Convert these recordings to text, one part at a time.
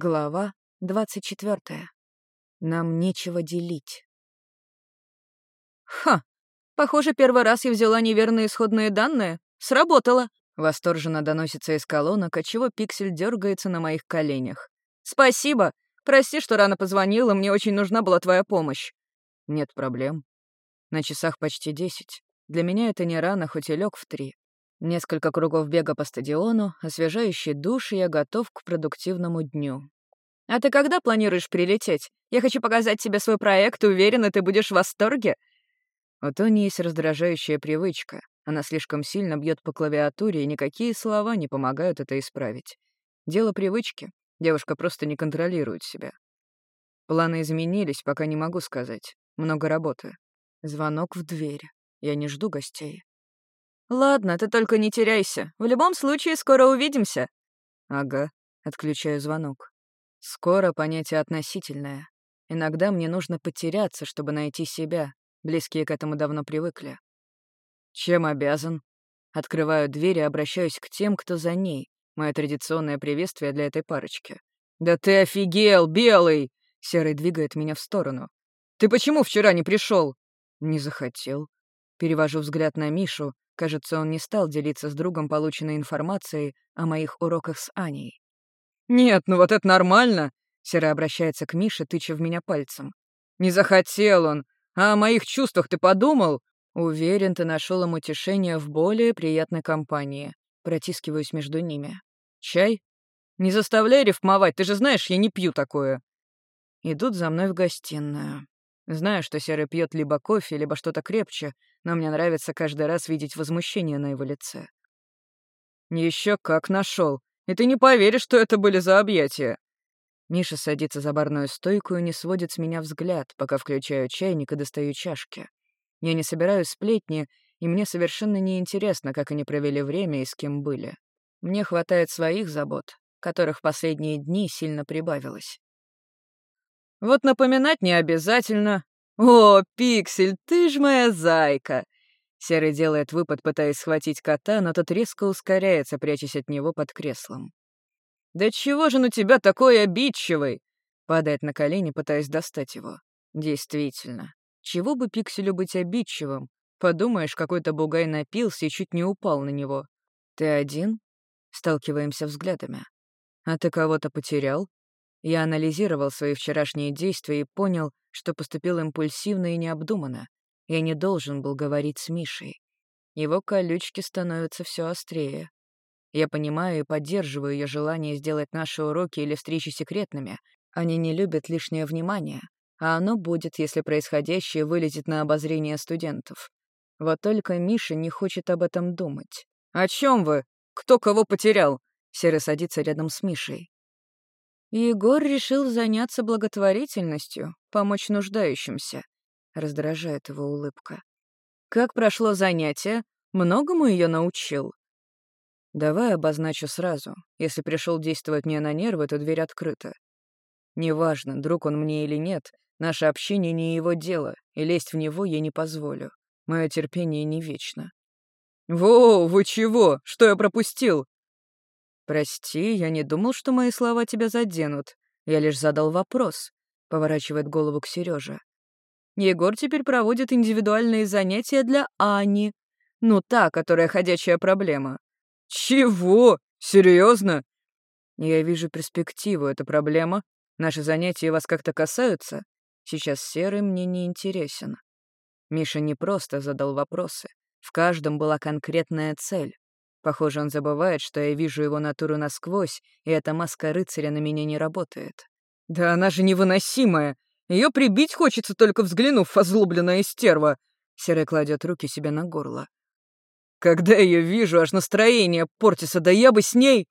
Глава 24. Нам нечего делить. Ха! Похоже, первый раз я взяла неверные исходные данные. Сработало! Восторженно доносится из колонок, отчего пиксель дергается на моих коленях. Спасибо! Прости, что рано позвонила, мне очень нужна была твоя помощь. Нет проблем. На часах почти десять. Для меня это не рано, хоть и лег в три. Несколько кругов бега по стадиону, освежающий душ, и я готов к продуктивному дню. «А ты когда планируешь прилететь? Я хочу показать тебе свой проект, уверена, ты будешь в восторге». У Тони есть раздражающая привычка. Она слишком сильно бьет по клавиатуре, и никакие слова не помогают это исправить. Дело привычки. Девушка просто не контролирует себя. Планы изменились, пока не могу сказать. Много работы. Звонок в дверь. Я не жду гостей. «Ладно, ты только не теряйся. В любом случае, скоро увидимся». «Ага», — отключаю звонок. «Скоро» — понятие относительное. Иногда мне нужно потеряться, чтобы найти себя. Близкие к этому давно привыкли. «Чем обязан?» Открываю дверь и обращаюсь к тем, кто за ней. Мое традиционное приветствие для этой парочки. «Да ты офигел, белый!» Серый двигает меня в сторону. «Ты почему вчера не пришел? «Не захотел». Перевожу взгляд на Мишу, Кажется, он не стал делиться с другом полученной информацией о моих уроках с Аней. «Нет, ну вот это нормально!» — Сера обращается к Мише, тыча в меня пальцем. «Не захотел он! А о моих чувствах ты подумал?» Уверен, ты нашел им утешение в более приятной компании. Протискиваюсь между ними. «Чай? Не заставляй рифмовать, ты же знаешь, я не пью такое!» Идут за мной в гостиную. Знаю, что Серый пьет либо кофе, либо что-то крепче, но мне нравится каждый раз видеть возмущение на его лице. Еще как нашел. И ты не поверишь, что это были за объятия. Миша садится за барную стойку и не сводит с меня взгляд, пока включаю чайник и достаю чашки. Я не собираю сплетни, и мне совершенно не интересно, как они провели время и с кем были. Мне хватает своих забот, которых в последние дни сильно прибавилось. Вот напоминать не обязательно. О, Пиксель, ты ж моя зайка!» Серый делает выпад, пытаясь схватить кота, но тот резко ускоряется, прячась от него под креслом. «Да чего же на тебя такой обидчивый?» Падает на колени, пытаясь достать его. «Действительно. Чего бы Пикселю быть обидчивым? Подумаешь, какой-то бугай напился и чуть не упал на него. Ты один?» Сталкиваемся взглядами. «А ты кого-то потерял?» Я анализировал свои вчерашние действия и понял, что поступил импульсивно и необдуманно. Я не должен был говорить с Мишей. Его колючки становятся все острее. Я понимаю и поддерживаю ее желание сделать наши уроки или встречи секретными. Они не любят лишнее внимание, а оно будет, если происходящее вылезет на обозрение студентов. Вот только Миша не хочет об этом думать. «О чем вы? Кто кого потерял?» Серый садится рядом с Мишей. Егор решил заняться благотворительностью, помочь нуждающимся. Раздражает его улыбка. Как прошло занятие? Многому ее научил. Давай обозначу сразу. Если пришел действовать мне на нервы, то дверь открыта. Неважно, друг он мне или нет, наше общение не его дело, и лезть в него я не позволю. Мое терпение не вечно. «Во, вы чего? Что я пропустил?» «Прости, я не думал, что мои слова тебя заденут. Я лишь задал вопрос», — поворачивает голову к Сереже. «Егор теперь проводит индивидуальные занятия для Ани. Ну, та, которая ходячая проблема». «Чего? Серьезно? «Я вижу перспективу, это проблема. Наши занятия вас как-то касаются. Сейчас Серый мне не интересен». Миша не просто задал вопросы. В каждом была конкретная цель. Похоже, он забывает, что я вижу его натуру насквозь, и эта маска рыцаря на меня не работает. «Да она же невыносимая! Ее прибить хочется, только взглянув, озлобленная стерва!» Серый кладет руки себе на горло. «Когда ее вижу, аж настроение портится, да я бы с ней...»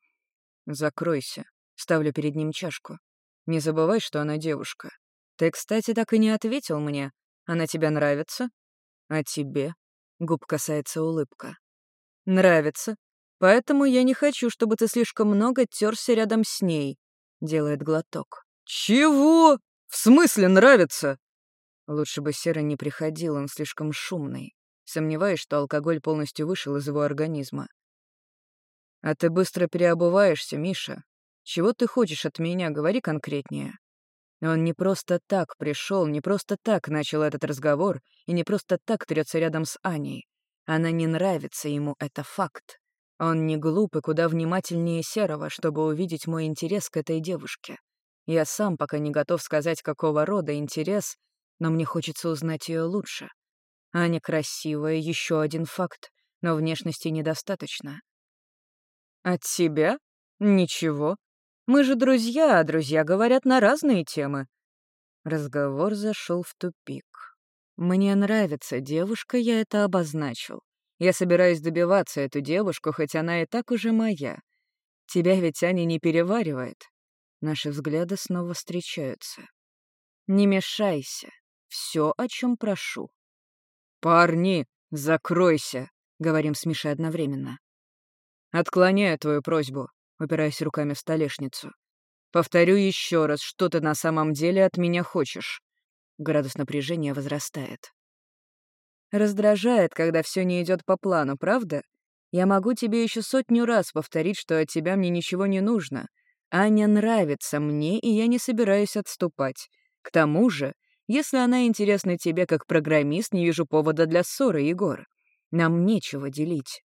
«Закройся», — ставлю перед ним чашку. «Не забывай, что она девушка. Ты, кстати, так и не ответил мне. Она тебе нравится?» «А тебе?» — губ касается улыбка. Нравится. Поэтому я не хочу, чтобы ты слишком много терся рядом с ней. Делает глоток. Чего? В смысле нравится? Лучше бы Серый не приходил, он слишком шумный. Сомневаюсь, что алкоголь полностью вышел из его организма. А ты быстро переобуваешься, Миша. Чего ты хочешь от меня? Говори конкретнее». Он не просто так пришел, не просто так начал этот разговор и не просто так трется рядом с Аней. Она не нравится ему, это факт. Он не глуп и куда внимательнее Серого, чтобы увидеть мой интерес к этой девушке. Я сам пока не готов сказать, какого рода интерес, но мне хочется узнать ее лучше. Аня красивая, еще один факт, но внешности недостаточно. От тебя? Ничего. Мы же друзья, а друзья говорят на разные темы. Разговор зашел в тупик. Мне нравится девушка, я это обозначил. Я собираюсь добиваться эту девушку, хоть она и так уже моя. Тебя ведь Аня не переваривает. Наши взгляды снова встречаются. Не мешайся. Все, о чем прошу. «Парни, закройся!» — говорим с Мишей одновременно. «Отклоняю твою просьбу», — упираясь руками в столешницу. «Повторю еще раз, что ты на самом деле от меня хочешь». Градус напряжения возрастает. Раздражает, когда все не идет по плану, правда? Я могу тебе еще сотню раз повторить, что от тебя мне ничего не нужно. Аня нравится мне, и я не собираюсь отступать. К тому же, если она интересна тебе как программист, не вижу повода для ссоры, Егор. Нам нечего делить.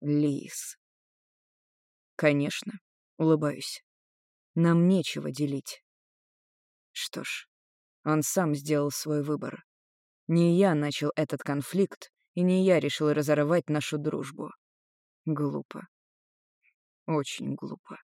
Лис. Конечно, улыбаюсь. Нам нечего делить. Что ж, он сам сделал свой выбор. Не я начал этот конфликт, и не я решил разорвать нашу дружбу. Глупо. Очень глупо.